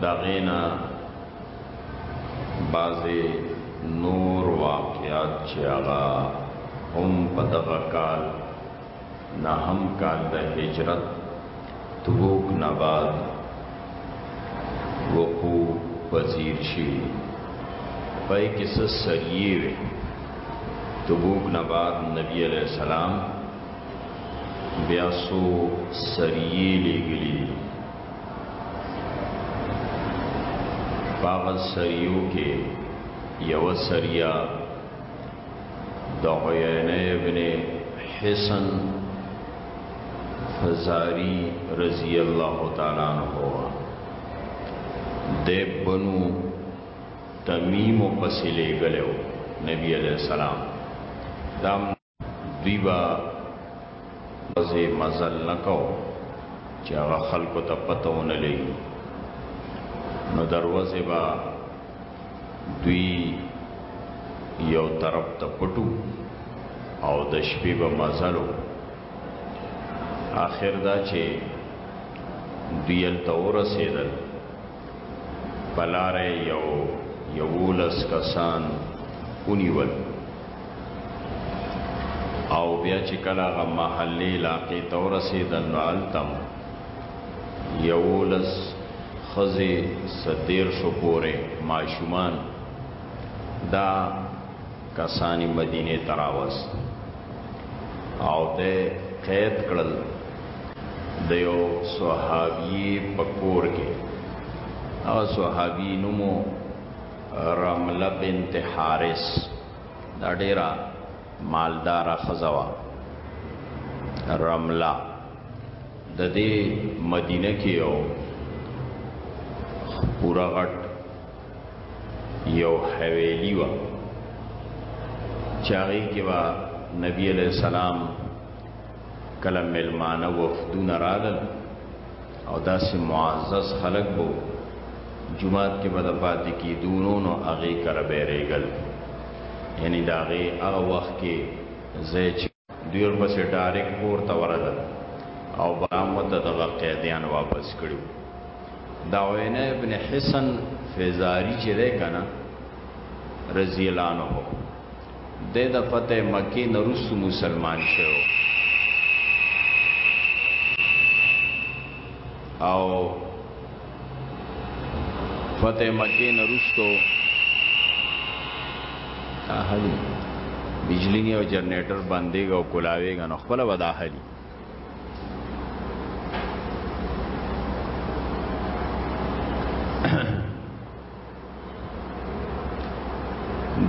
دا غینا بازه نور واقعات چې هغه هم په دغه کال نه هم کال د هجرت تبوک نه بعد وقوع پذیر شي پای کې څه سریه وي تبوک نه بعد نبی علیہ السلام بیا سو سریه لګلی باغ سریو کې یو سریا د عینه ابن حسن فزاری رضی الله تعالی عنہ د بنو تمیم پسې لګلو نبی علیہ السلام دام دوی به وځي مزل نکاو چې هغه خلکو ته پته ونه لګي نو دروازه به دوی یو طرف ته پټو او د شپې به مزلو آخر دا چې دوی ته ورسېدل پلار یو یولس کسان ونیول او بیا چې کله هغه محلې علاقې ته ورسېدل نو هلته هم یولس ښځې څه دېرشو پورې ماشومان دا کسانی مدینه تراوس او ده قید کړل د یو صحابی پکور کې هغه صحابی نومو رمله بنت حارث دا ډیره مالدار خزوا رمله د دې مدینه کې یو پورا غټ یو حویلی و چاغی کې وا نبی علیہ السلام کله ملمانه وفدون راغل او داسې معزز خلق بو جمعات کې بد پاتې کی دونو نو هغه کړه بیرېګل یعنی داغه هغه وخت کې زې دوی ورپسې ډاریک کور ته ورغلل او برامت ته دغه قیدیان واپس کړي دا وینه ابن حسن فزاری چې ده کنه رضی الله عنه د د فتح مکه نرس مسلمان شو او فتح مکه نه رستو اهلی بجلی نه او جنریټر باندې او کولاوي غنو خپل ودا اهلی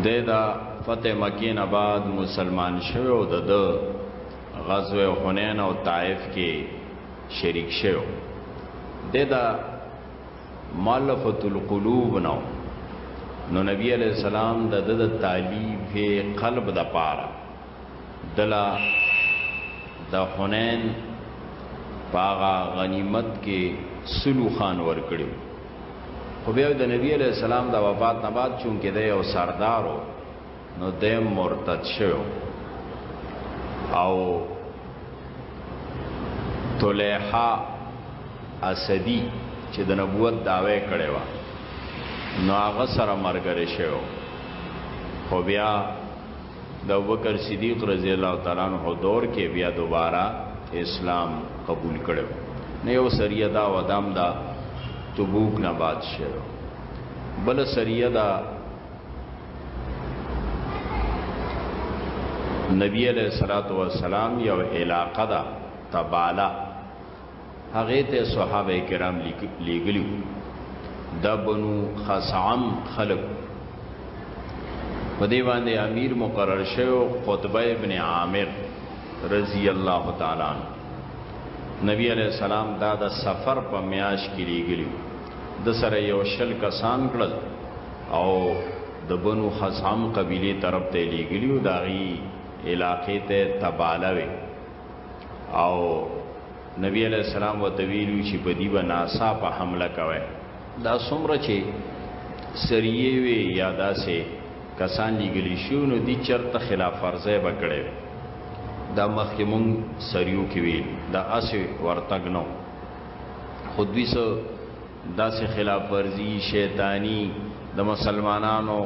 د دا فتح مکه نه بعد مسلمان شوه او د غزوه حنین او طائف کې شریک شو د دا مالفت القلوب نو نو نبی علیہ السلام د د تعلیف قلب د پاره دلا د حنین پاغا غنیمت کې سلو خان ور کړو خو بیا د نبی علیہ السلام د وفات نه بعد چونکه د یو سردارو نو دی مرتد شو او طلحه اسدی چې د نبوت داوی کړي و نو هغه سره مرګره شو خو بیا د ابوبکر صدیق رضی الله تعالی عنہ دور کې بیا دوباره اسلام قبول کړو نه یو سریه دا ودام دا تبوک نه باد شو بل سریه دا نبی علیہ الصلوۃ والسلام یو علاقه دا تبالا هغه ته صحابه کرام لیګلی د بنو خصعم خلق په دی باندې امیر مقرر شو قطبه ابن عامر رضی الله تعالی نبی علیہ السلام دا د سفر په میاش کې لیګلی ده سره یو شل کسان کړل او د بنو خزعم قبیلې طرف ته لیږلي وو، د هغوی علاقې ته تباله وې او نبی علیه السلام ورته ویلي وو چې په دې به ناڅاپه حمله کوی. دا څومره چې سریې وې یا داسې کسان لیږلي شوي نو دي چېرته خلاف ورزی به کړی وی. دا مخکې مونږ سریو کې ویلي دا هسې ورتګ نه خودوی سو داسې خلاف ورزي شیطانی د مسلمانانو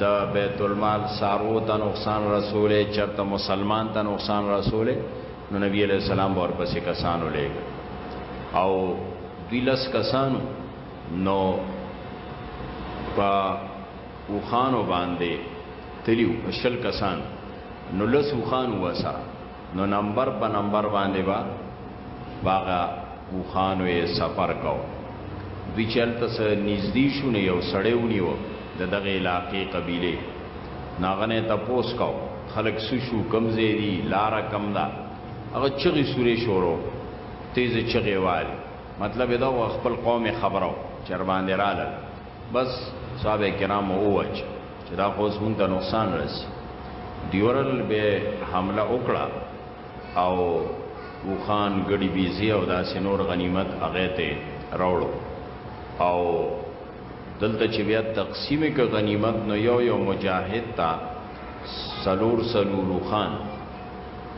د بیت المال سارو ته نقصان رسولې چرته مسلمان ته نقصان رسولې نو نبی علیہ السلام ورپسې کسانو لګ او دوی لس کسانو نو په وخانو باندې تلیو شل کسان نو لس وخانو وسره نو نمبر په نمبر باندې با باغه وخانو یې سفر کو دوی چلته سره نږدې شو نه یو سړی ونیو د دغه علاقې قبیله ناغنه تپوس کو خلک سشو کم زیری لار کم دا هغه چغي سورې شورو تیز چغي والی مطلب دا خپل قوم خبرو چر باندې رااله بس صاحب کرام اوچ چې دا خو زمونږ ته نقصان رسي دیورل به حمله وکړه او وخان ګډي بيزي او داسې نور غنیمت هغه ته راوړو او دلته چې بیا تقسیم کې غنیمت نو یو یو مجاهد تا سلور سلور خان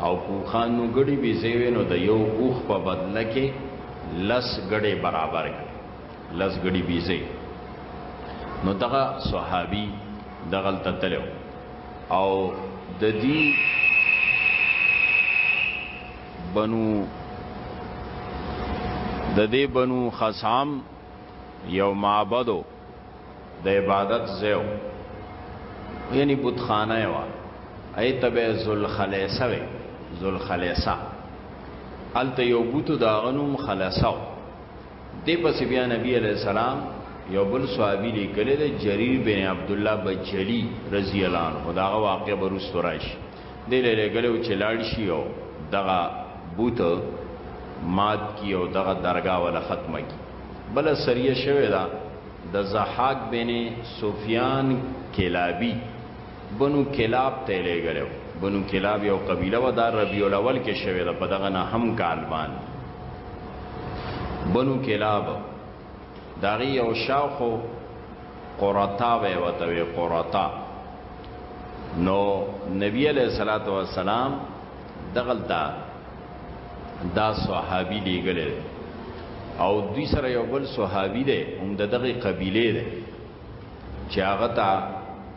او کوخان نو ګډي بيزي وینو د یو اوخ په بدله کې لس ګډي برابر کړ لس غړي بيزه نو دغه صحابي دغل تتلو او د دې بنو د دې بنو خصام یو معبدو د عبادت زیو یعنی بتخانه وا ایت به ذل خلیسه وی ذل خلیسه الته یو بوتو داغنوم خلاصاو دې پس بیا نبی علیہ السلام یو بل صحابي لیکل دی جریر بن عبد الله بجلی رضی الله عنه دا واقع بروس تراش دې لګلو چې لاړ شي او دغه بوت مات کی او دغه درگاه ولا ختمه کی بل سریه شوه دا د زحاق بن سفیان کلابی بنو کلاب ته لېږلی بنو کلاب یو قبیله وه دا ربیع الاول کې شوې ده په دغه نهم کال باندې بنو کلاب د هغې یو شاوخو قرطا به یې ورته وي قرطا نو نبی علیه الصلاۃ والسلام دغلته دا صحابي لېږلی دی او دوی سره یو بل صحابي دی هم د دغې قبیلې دی چې هغه ته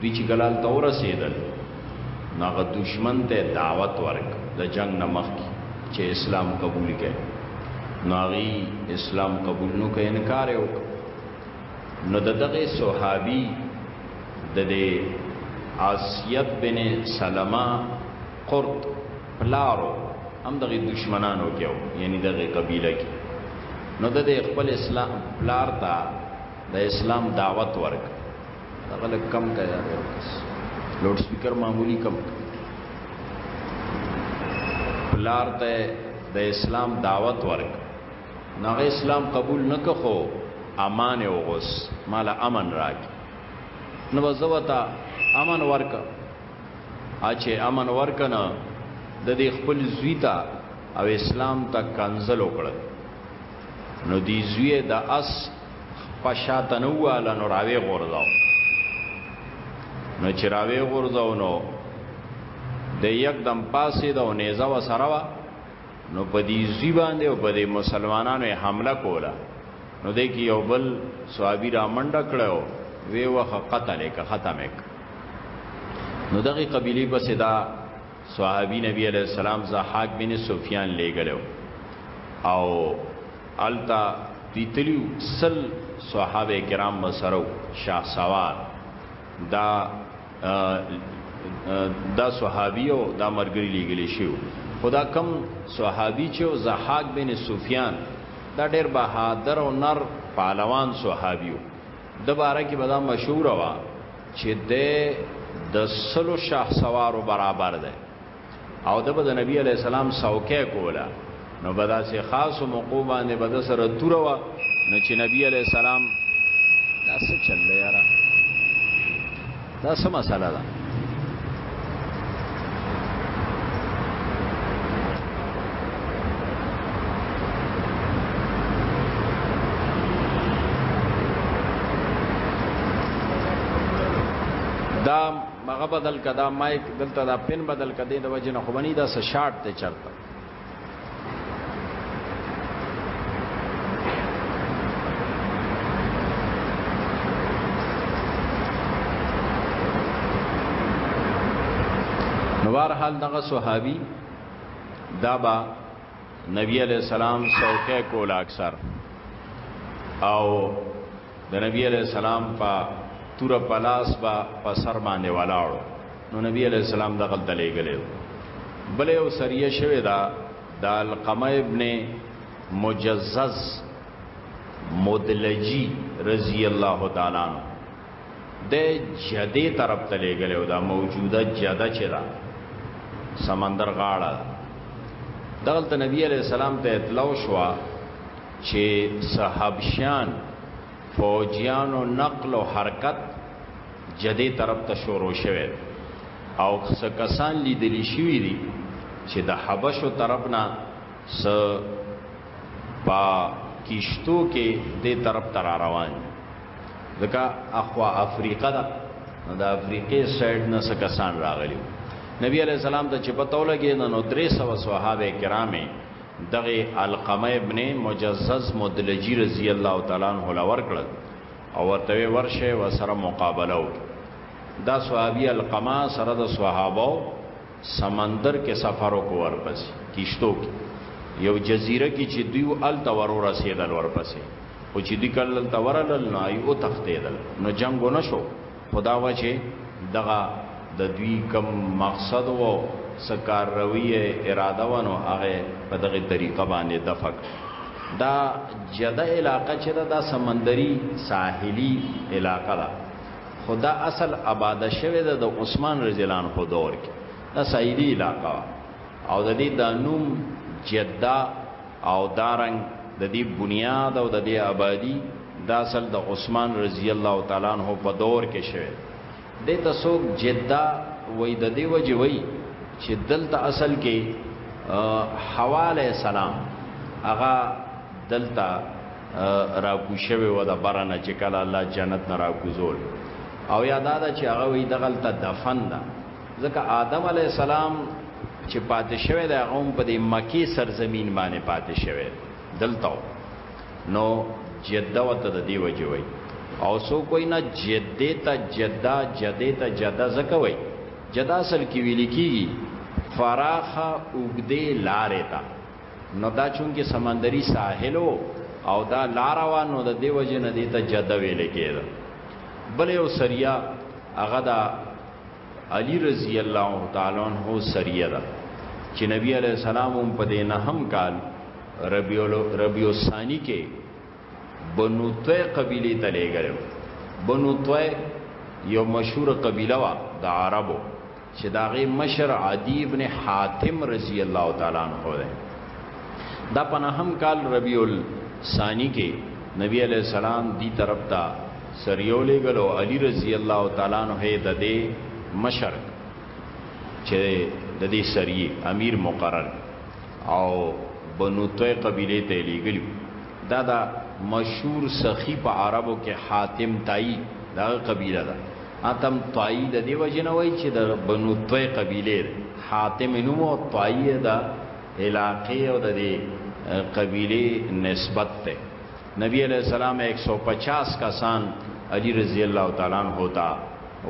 دوی چې کله هلته ورسېدل نو هغه دشمن ته دعوت ورک د جنگ نه مخکې چې اسلام قبول کړي نو هغه اسلام قبول نو کوي انکار یې وکړ نو د دغه صحابي د دې عاصیت بن سلمہ قرط پلارو هم دغه دشمنانو کې یعنی دغه قبیله کې نو د خپل اسلام پلار ته د اسلام دعوت ورک هغه لږ کم کړه یار یو کس لوډ سپیکر معمولی کم پلار ته د اسلام دعوت ورک نغه اسلام قبول نکه خو امان او غوس مال امن راک نو زوتا امن ورک اچه امن ورک نه د دې خپل زویتا او اسلام ته کنزل وکړ نو دی زوی د اس په شاته نو والا نو راوي غورځاو نو چې راوي غورځاو نو د یکدم پاسې د نيزه و سره وا نو په دې زی باندې او په دې مسلمانانو حمله کوله نو دې کې یو بل صحابي را منډه کړو وی وخه قتل ک ختم ک نو دغه قبيله بس دا صحابي نبی علیہ السلام زحاک بن سفیان لېګلو او التا دیتلیو سل صحابه کرام مسرو شاه سوار دا دا صحابي او دا مرګري لېګل شي خدا کم صحابي چې او زحاک بن سفیان دا ډېر بهادر او نر پهلوان صحابيو د باره کې بدا مشهور وا چې د د سلو شاه سوارو برابر ده او د بد نبی علی السلام سوکه کولا نو بدا سي خاص موقوع باندې بد سره توروا نو چې نبی علی السلام دا څه چل یارا دا څه مسله ده دا مغه بدل کدا مایک دلته دا پن بدل کدی د وجنه خو بنی دا سشارټ ته چرته نوار حال دغه صحابي دا با نبی علیہ السلام سوکه کول اکثر او د نبی علیہ السلام په تور پلاس با په سر باندې ولاړو نو نبی علیہ السلام دغل تلیګلې بل یو سریه شوی دا د القمه ابن مجزز مدلجی رضی الله تعالی عنہ د جده طرف تلیګلې او دا موجوده جده چې دا سمندر غاړه دغل ته نبی علیہ السلام ته اطلاع شو چې صحابشان فوجیانو نقل او حرکت جدې طرف ته شروع شوه او څه کسان لیدل شوی دي چې د حبشو طرف نه س پا کیشتو کې دې طرف تر روان ځکه اخوا افریقا ده د افریقې سایډ نه څه کسان راغلي نبی علی السلام ته چې پتو لګې نو 300 صحابه کرامه دغه علقمه ابن مجزز مدلجی رضی الله تعالی عنہ لور کړل او ورته ورشه وسره مقابله وکړه دا صحابي القما سره د صحابه سمندر کې سفر وکړ ورپسې کیشتو کې یو جزیره کې چې دوی ال تورو رسیدل ورپسې او چې دوی کله تورل نه یو تختیدل نو جنگ نشو خو دا وه چې دغه د دوی کوم مقصد و او څه کار روي يې اراده وه نو هغه يې په دغې طريقه باندې دفع کړه. دا جده علاقه چې ده دا سمندري ساحلي علاقه ده خو دا اصل آباده شوې ده د عثمان رضی الله عنه دور کې دا ساحلي علاقه وه او د دې دا نوم جده او دارنګ د دې بنیاد او د دې آبادی دا اصل د عثمان رضی الله تعالی عنہ په دور کې شوه د تسوک جدا وې د دې وجه وې چې دلته اصل کې حواله سلام هغه دلته راکوشوي و د برنه چې کله الله جنت نه راکوزول او یاد ده چې هغه وی دغلت دفن ده ځکه آدم علی السلام چې پاتې شوی د غوم په دې مکی سرزمین باندې پاتې شوی دلته نو جده وته د دی وجه وای او سو کوئی نه جده ته جدا جده ته جدا زکه وای جدا اصل کې ویل کیږي فراخه اوګدې لارې ته نو دا چون کې سمندري ساحلو او دا لاروان نو د دی وجه نه دی ته جده ویل کېده بل یو سریا هغه دا علی رضی الله تعالی عنہ سریه ده چې نبی علی السلام هم په دې نه هم کال ربیع ربیع الثانی کې بنو طی قبیله ته لګل بنو طی یو مشهور قبیله وا د عربو چې داغه مشر عدی ابن حاتم رضی الله تعالی عنہ ده دا پناهم کال ربیع الثانی کې نبی علی السلام دی طرف ته سريه ولېږل او علي رضی الله تعالی عنه یې د دې مشر چې د دې سریه امیر مقرر او بنو طی قبیله ته لېږلی دا دا مشهور سخی په عربو کې حاتم تای دا قبیله ده حاتم تای د دې وجه نه وای چې د بنو طی قبیله ده حاتم نوم او تای ده علاقې او د دې قبیله نسبت ده نبی علیه السلام ایک سو پچاس کسان علی رضی الله تعالی عنہ ته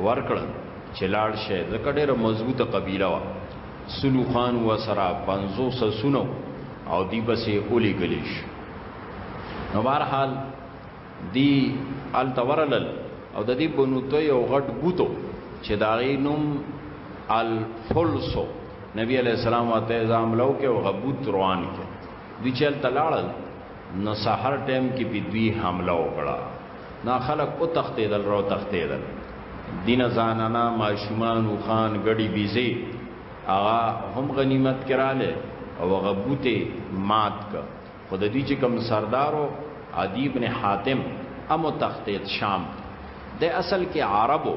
ورکړل چې لاړ شي ځکه ډېره مضبوطه قبیله وه سلو خان و سره پنځو سسونو او دی بسې اولی ګلیش نو بهرحال دی ال تورلل او د دې بنو ته یو غټ بوتو چې دا غینم الفلسو نبی علیہ السلام ته زاملو کې او غبوت روان کې دی چل تلاړل نو سحر ټیم کې په دوی حمله وکړه نا خلق او تختیدل رو تختیدل دین زانانا ماشومان او خان غړي بيزي اغا هم غنیمت کراله او غبوته مات ک خود دې چې کم سردارو عدی ابن حاتم امو تختید شام د اصل کې عربو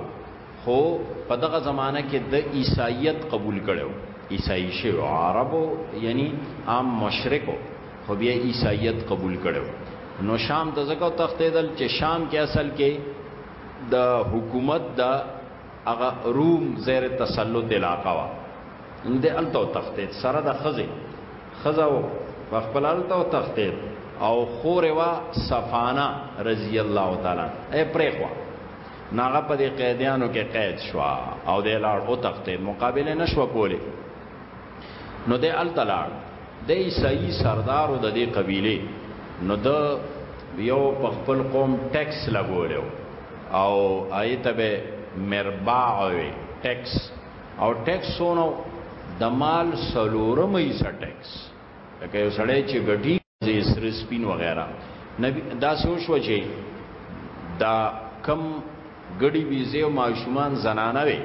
خو په دغه زمانه کې د عیسایت قبول کړو عیسائی شو عربو یعنی عام مشرکو خو بیا عیسایت قبول کړو نو شام ته زکه تختیدل چې شام کې اصل کې د حکومت د هغه روم زیر تسلط علاقه وا د التو تختید سره د خزه خزه او خپل التو تختید او خور وا صفانا رضی الله تعالی اے پرېخوا نو هغه په دې قیدیانو کې قید شو او د لاړ او تختید مقابله نشو کولی نو د التلاړ د عیسائی سردارو د دې قبیله نو د یو په خپل قوم ټیکس لګولیو او آیته به مرباع وي ټیکس او ټیکس سونو د مال سلورمې سټیکس لکه یو سړی چې ګټي زي سر سپین وغیرہ نبی دا سو شو چې دا کم ګړي بيزه او ماشومان زنانه وي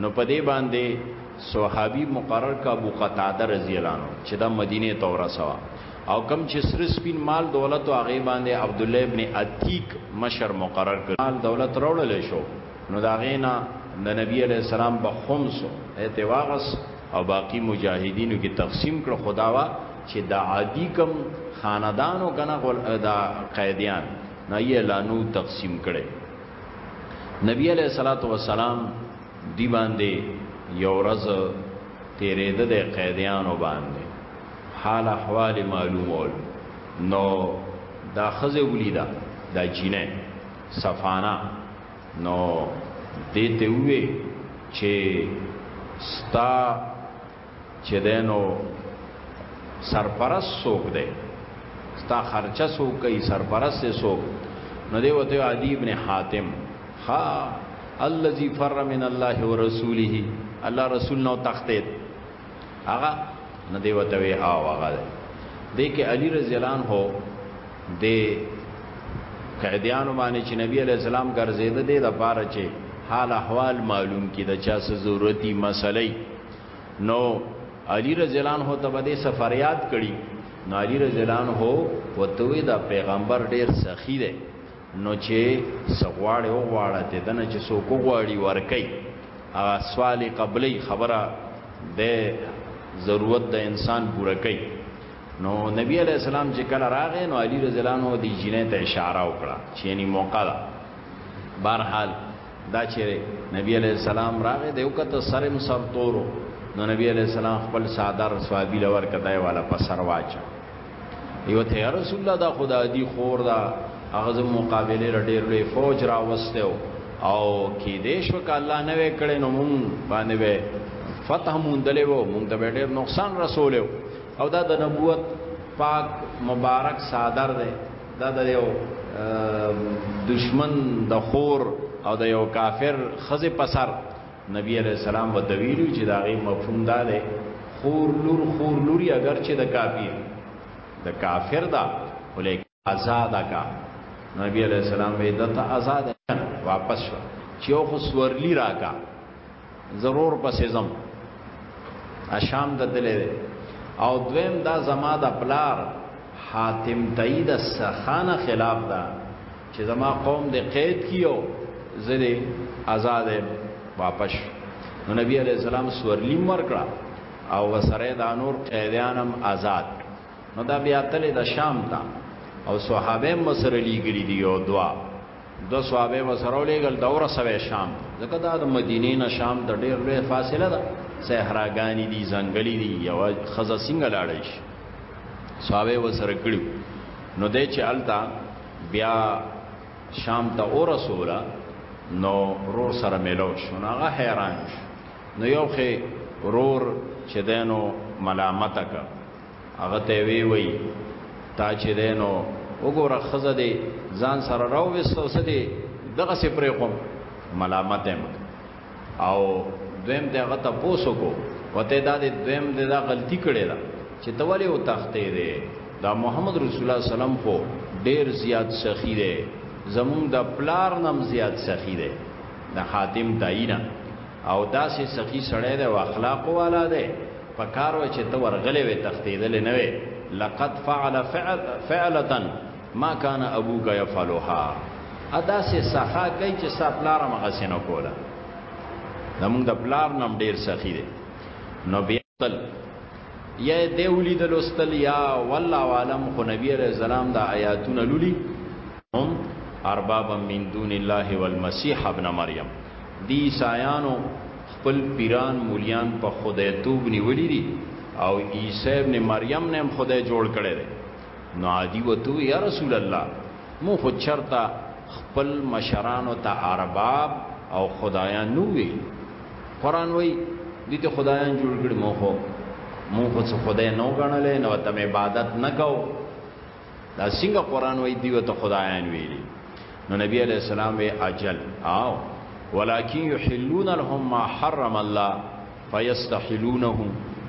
نو په دې باندې صحابي مقرر کا ابو قتاده رضی الله عنه چې دا مدینه ته ورسوا او کم چې سر سپین مال دولت او هغه باندې عبد الله ابن عتیق مشر مقرر کړ مال دولت راوړل شو نو دا غینا د نبی علی السلام په خمس اتواغس او باقی مجاهدینو کې تقسیم کړ خداوا چې د عادی کم خاندانو کنه غول دا قیدیان نه یې لانو تقسیم کړي نبی علیہ الصلوۃ والسلام دی باندې یو ورځ تیرې د قیدیانو باندې حال احوال معلومول نو دا خزه ولیدا دا چینه صفانا نو دې ته وې چې ستا چې دینو سرپرست څوک دی ستا خرچه څوک کوي سرپرست څوک نو دی وته عدی ابن حاتم ها الذي فر من الله ورسوله الله رسول نو تختید هغه نه دی وته وی ها هغه دی دې کې علي رضی الله عنه د قیدیانو باندې چې نبی علی السلام ګرځیده دې د پاره چې حال احوال معلوم کی د چا څه ضرورتي مسلې نو علی رضی الله عنه ته بده سفریات کړي نو علی رضی الله عنه وتوی دا پیغمبر ډیر سخی دی نو چې څه غواړې وغواړه د ده نه چې څوک وغواړي ورکوي هغه سوال یې قبلوي خبره د ضرورت د انسان پوره کوي نو نبی علیہ السلام چې کله راغی نو علی رضی الله عنه دی جنې ته اشاره وکړه چې یعنی موقع ده بهرحال دا چې نبی علیہ السلام راغی دیو کته سرم سر تورو نو نبی علیہ السلام خپل صادر صحابي لور کدای والا په سر واچو یو ته رسول الله دا خدای دی خور دا هغه مقابله را ډیر لوی فوج را وسته او کې دې شو ک الله نه وکړي نو مون باندې به فتح مون دلې وو مون ته ډیر نقصان رسول او دا د نبوت پاک مبارک صادر ده دا د یو دشمن د خور او د یو کافر خزه پسر نبی علیه السلام به ته ویلي چې د هغې مفهوم دا دی خور لور خور لوري اګر چې د کافر د کافر ده خو لیکن ازاده کا نبی علیه السلام به د ته ازاده واپس شو چې یو خو سورلی راکا ضرور پسې ځم اشام د دلې او دویم دا زما د پلار حاتم تایید السخانه خلاف ده چې زما قوم د قید کیو زه دې آزاد واپس نو نبی علی السلام سورلی مرکړه او وسره د انور قیدانم آزاد نو دا بیا تل د شام ته او صحابه مسره لیګری دی او دوا دو صحابه مسره لیګل دوره سوي شام ځکه دا د مدینې نه شام د ډېر لوی فاصله ده صحراګانی دي ځنګلې دي یو خزه سنگ لاړې شي صحابه وسره کړو نو د چې التا بیا شام ته او رسوله نو رور سره ملو شو نو هغه حیران شو نو یو خې رور چې دینو ملامت کا هغه ته وی وی تا چې دینو وګوره خزه دې ځان سره راو وسو سدي دغه سي پرې کوم ملامت هم او دویم ته هغه تاسو کو وته دا د دویم د دا غلطی کړی دا چې ته ولې او تختې دی دا محمد رسول الله سلام خو ډیر زیات سخی دی زمونږ د پلار نم زیات سخی دی د حاتم داینا او داسې سخی سړی دی او اخلاق والا دی په کار و چې ته ورغلې وې تختې دل نه وې لقد فعل فعل فعلتن ما کان ابوک یفعلها ادا سه سخا کوي چې ستا پلار هم هغه سينه کوله زمونږ د پلار نم ډیر سخی دی نو بیا تل یا دی ولید لوستل یا والله عالم خو نبی علیہ السلام دا آیاتونه لولي هم اربابا من دون الله والمسيح ابن مریم دی سایانو خپل پیران مولیان په خدای توب نیولې دي او عیسی ابن مریم نه هم خدای جوړ کړی دی نو عادی وتو یا رسول الله مو خو چرته خپل مشرانو ته ارباب او خدایان نو ویل قران وای دي ته خدایان جوړ کړي مو خو مو خو څه خدای نو غنل نو ته عبادت نکاو دا څنګه قران وای دی ته خدایان ویلي نو نبی علیہ السلام وی اجل او ولکن یحلون لهم ما حرم الله فیستحلونه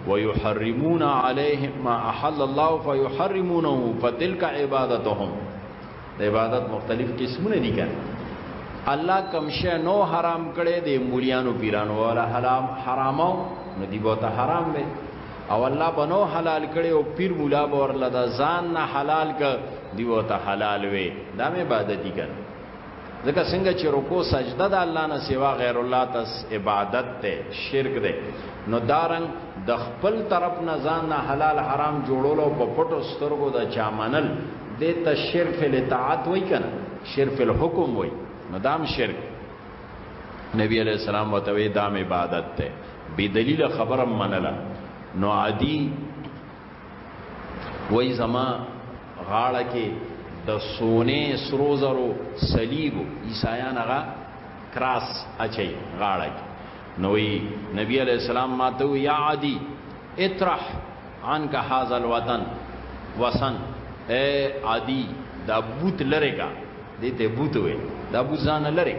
ويحرمون عليهم ما احل الله فيحرمونه فتلك عبادتهم د عبادت مختلف قسمونه دي کنه الله کم شی نو حرام کړي د مولیانو پیرانو ولا حرام حرامو نو دی بوته حرام دی او الله بنو حلال کړي او پیر مولا به ورله دا ځان نه حلال ک دی بوته حلال وي دا مې عبادت دي کړي ځکه څنګه چې رکوع سجده د الله نه سوا غیر الله ته عبادت ده شرک ده نو دارنګ د خپل طرف نه ځان نه حلال حرام جوړولو په پټو سترګو د چا منل د ته شرک فی الاطاعت وای کنه شرک فی الحکم وای نو دام شرک نبی علیہ السلام وتوی دام عبادت ده بی دلیل خبرم منله نو عادی وای زما غاړه کې د سونه سرو زرو صلیب عیسایان هغه کراس اچي غاړه کې نوې نبی علی السلام ماته یا عادی اطرح عنك هذا الوطن وسن اے عادی دا بوت لره کا دې ته بوت وې دا بوت ځان لره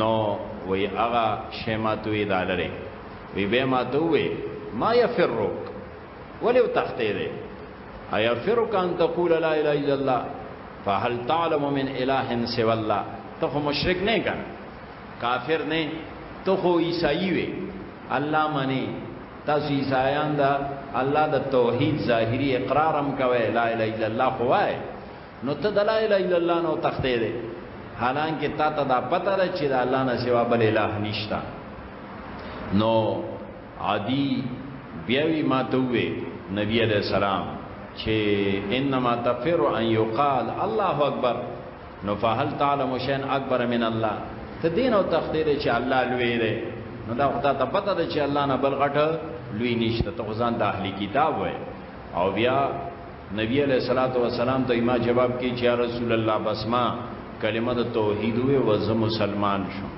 نو وی هغه شیماتوی دالره وی به ما ته وې ما يفرق ولې وتختې دې اي فرق ان تقول لا اله الا الله فهل تعلم من اله سوى الله ته خو مشرک نه کړ کافر نه ته خو عیسائی وې الله معنی تاسو عیسایان دا الله د توحید ظاهری اقرارم کوي لا اله الا الله خوای نو ته د لا اله الا الله نو تختې دی حالانکه تا ته دا پته ده چې د الله نه سوا بل اله نشته نو عادی بیاوی ما ته وې نبی علیہ السلام چې انما تفر ان یقال الله اکبر نو فهل تعلم شین اکبر من الله ته دین او تخدیر چې الله لوی دی نو دا خدای ته پته ده چې الله نه بل غټ لوی نشته ته ځان د اهلی کتاب وای او بیا نبی علیه الصلاۃ والسلام ته ما جواب کې چې یا رسول الله بس ما کلمه د توحید وې و زه مسلمان شوم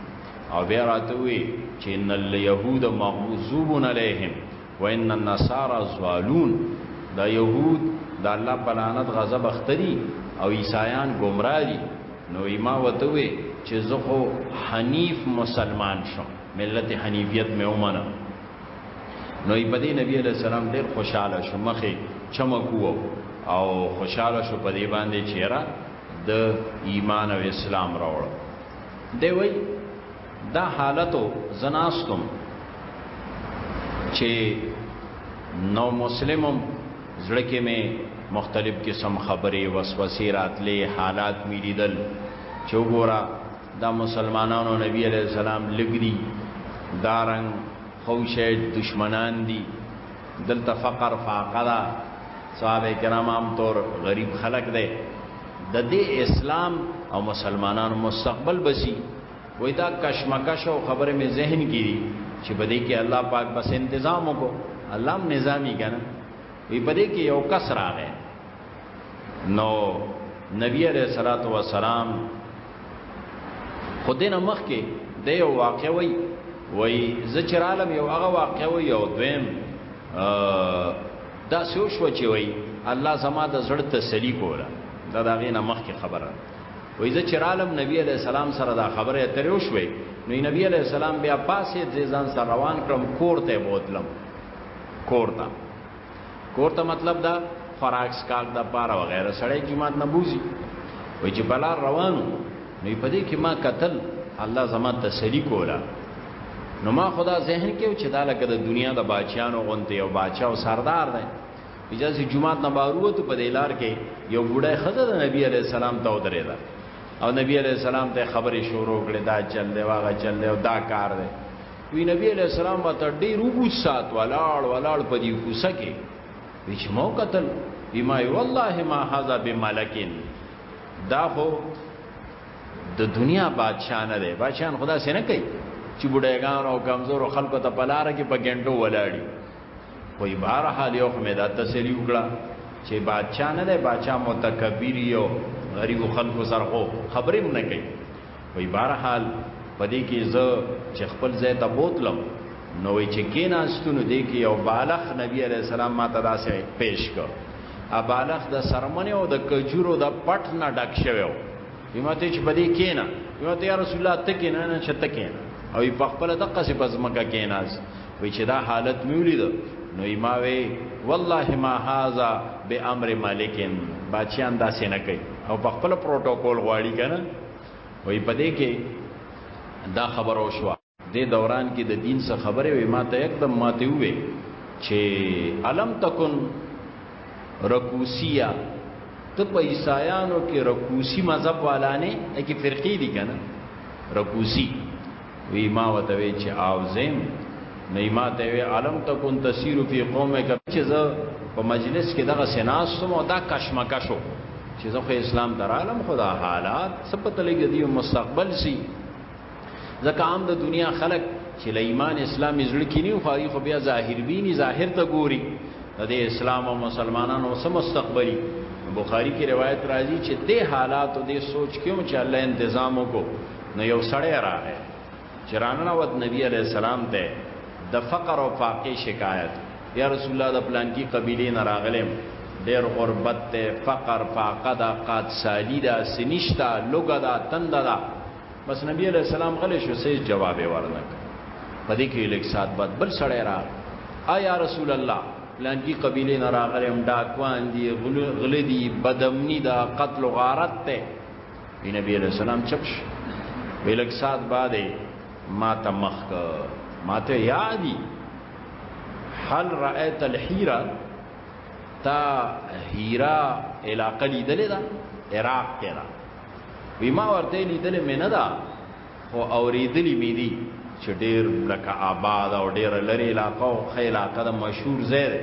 او بیا راته وې چې ان اليهود مغضوب علیهم وان النصارى ظالون دا يهود د الله په لعنت غضب اختري او عیسایان گمراه دي نو ما وته وې چې زه خو حنیف مسلمان شوم ملت حنیفیت مې ومنه نو په دې نبی علی السلام ډیر خوشاله شو مخه چمکو او خوشاله شو په دې باندې چیرې د ایمان او اسلام راوړ دی وای دا حالتو زناستم چې نو مسلمم زړه کې مې مختلف قسم خبرې وسوسې راتلې حالات مې لیدل چې وګوره دا مسلمانانو نبی علیہ السلام لګ دي دارنګ خوشه دشمنان دي دلته فقر فاقه ده صحابه کرام عام طور غریب خلک دی د دې اسلام او مسلمانانو مستقبل بسی وای دا کشمکش او خبره می ذهن کې دي چې بده کې الله پاک بس تنظیم وکړو الله هم نظامی کنه وی بده کې یو کس راغی نو نبی علیہ الصلوۃ والسلام خو دینه مخ کې د یو واقع وای وای زچر عالم یو هغه واقع وای یو دویم دا سو شو چې وای الله زما د زړه تسلی کوله دا دا غینه مخ کې خبره وای زچر عالم نبی علی السلام سره دا خبره اترې شوې نو نبی علی السلام بیا پاسې ځان سره روان کړم کور ته بوتلم کور ته کورته مطلب دا خوراک سکال د پاره وغیرہ سړی جمعات نه بوزي وای چې بلا روانو نو په دې کې ما قتل الله زما تسلی کولا نو ما خدا ذهن کې چې دا لکه د دنیا د باچیانو غونته یو باچا او سردار دی اجازه جمعات نه باروت په دې لار کې یو بډای خزه د نبی علی السلام ته ودرې ده او نبی علی السلام ته خبرې شروع کړې دا چل دی واغه چل دی او دا کار دی وی نبی علیہ السلام با تر ډیر وګوت سات ولاړ ولاړ په دې کوسه کې وی چې مو قتل وی ما والله ما هذا بملکن دا خو د دنیا بادشاہ نه دی بادشاہان خدا سي نه کوي چې بډایګان او کمزور خلکو ته پلار کې په ګنټو ولاړی خو یې بهر حال یو خمیدا تسلی وکړه چې بادشاہ نه دی بادشاہ متکبر یو غریب خلکو سره خبرې نه کوي وی بهرحال پدې کې زه چې خپل ځای ته بوتلم نو وی چې کیناستونو دې کې یو بالغ نبی علی السلام ماته داسې پیش کړ ا بالغ د سرمنه او د کجورو د پټ نه ډک شوی و یمته چې پدې کینا یمته یا رسول الله ته کینا نه چته کینا او په خپل دقه سي پزمکه کیناس وی چې دا حالت میولید نو ایماوي والله ما هاذا بامر مالکن بچیان داسې نه کوي او په خپل پروتوکول غواړي کنه وای په دې کې دا خبر او شو د دوران کې د دین څخه خبره وي ما ته یکدم ماته وي چې علم تکن رکوسیه ته په عیسایانو کې رکوسی مذهب والانه کې فرقې دي کنه رکوسی وی ما وته وی چې او زم نه ما ته وی علم تکون تسیر فی قومه کب چې زه په مجلس کې دغه سناستم او دا کشمکشو چې زه خو اسلام درالم خدا حالات سپت لګی دی مستقبل سی ځکه عام د دنیا خلک چې له ایمان اسلام زړه کې نیو خو خو بیا ظاهر ویني ظاهر ته ګوري د اسلام او مسلمانانو سم مستقبلی بخاری کی روایت راځي چې د حالات او د سوچ کې چې الله تنظیم وکړو نو یو سړی راغی چې راننه ود نبی علی السلام ته د فقر او فاقې شکایت یا رسول الله د پلان کې قبيله نه راغلم ډېر غربت ته فقر فاقه دا قات سالی دا سنشتا لوګه دا تند دا بس نبی علی السلام غلې شو سې جواب ورنک پدې کې لیک سات بعد بل سړی را آیا رسول الله پلان کې قبيله نه راغلم ډاکوان دي غل دي بدمنی دا قتل غارت ته ای نبی علیہ السلام چپ شو ویلک سات بعد ما ته مخ ما ته یادی هل رأیت الحیرا تا هیرا علاقه لیدلې ده عراق کې ده وی ما ورته لیدلې مې نه ده خو اوریدلې مې دي چې ډېر لکه آباد او ډېر لري علاقه او خې علاقه د مشهور ځای دی